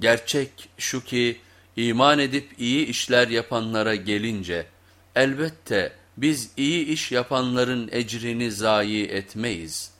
Gerçek şu ki iman edip iyi işler yapanlara gelince elbette biz iyi iş yapanların ecrini zayi etmeyiz.''